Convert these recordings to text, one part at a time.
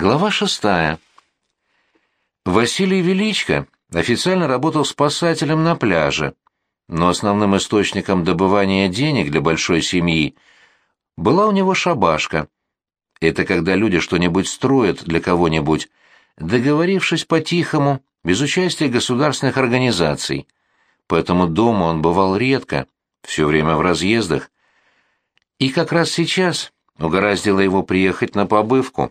Глава шестая. Василий Величко официально работал спасателем на пляже, но основным источником добывания денег для большой семьи была у него шабашка. Это когда люди что-нибудь строят для кого-нибудь, договорившись по-тихому, без участия государственных организаций. Поэтому дома он бывал редко, все время в разъездах. И как раз сейчас угораздило его приехать на побывку.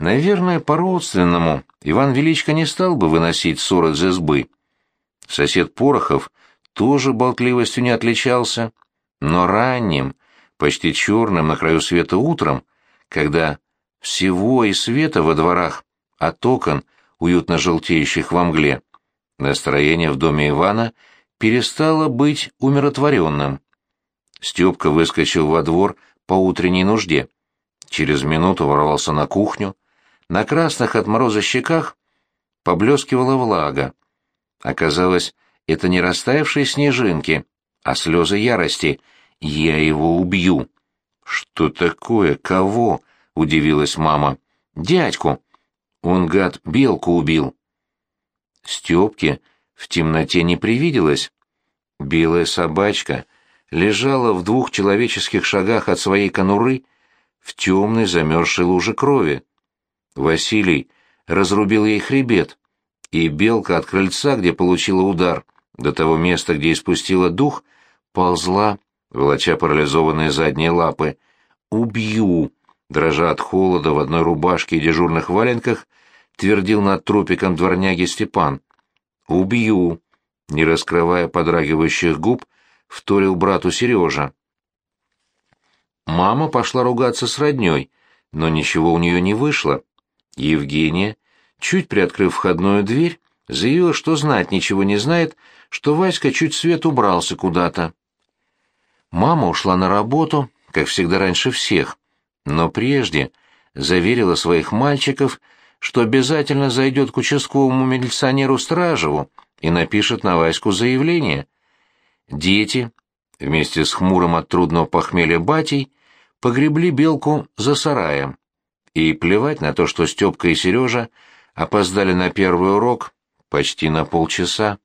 Наверное, по-родственному Иван Величко не стал бы выносить ссор из избы. Сосед Порохов тоже болтливостью не отличался, но ранним, почти черным на краю света утром, когда всего и света во дворах, от окон, уютно желтеющих во мгле, настроение в доме Ивана перестало быть умиротворенным. Степка выскочил во двор по утренней нужде. Через минуту ворвался на кухню, на красных от мороза щеках поблескивала влага. Оказалось, это не растаявшие снежинки, а слезы ярости. «Я его убью!» «Что такое? Кого?» — удивилась мама. «Дядьку!» Он, гад, белку убил. Степке в темноте не привиделось. Белая собачка лежала в двух человеческих шагах от своей конуры в темной замерзшей луже крови. Василий разрубил ей хребет, и белка от крыльца, где получила удар, до того места, где испустила дух, ползла, волоча парализованные задние лапы. «Убью!» Дрожа от холода в одной рубашке и дежурных валенках, твердил над трупиком дворняги Степан. «Убью!» Не раскрывая подрагивающих губ, вторил брату Сережа. Мама пошла ругаться с родней, но ничего у нее не вышло. Евгения, чуть приоткрыв входную дверь, заявила, что знать ничего не знает, что Васька чуть свет убрался куда-то. Мама ушла на работу, как всегда раньше всех, но прежде заверила своих мальчиков, что обязательно зайдет к участковому милиционеру Стражеву и напишет на Ваську заявление. Дети, вместе с хмурым от трудного похмелья батей, погребли белку за сараем. И плевать на то, что Степка и Сережа опоздали на первый урок почти на полчаса.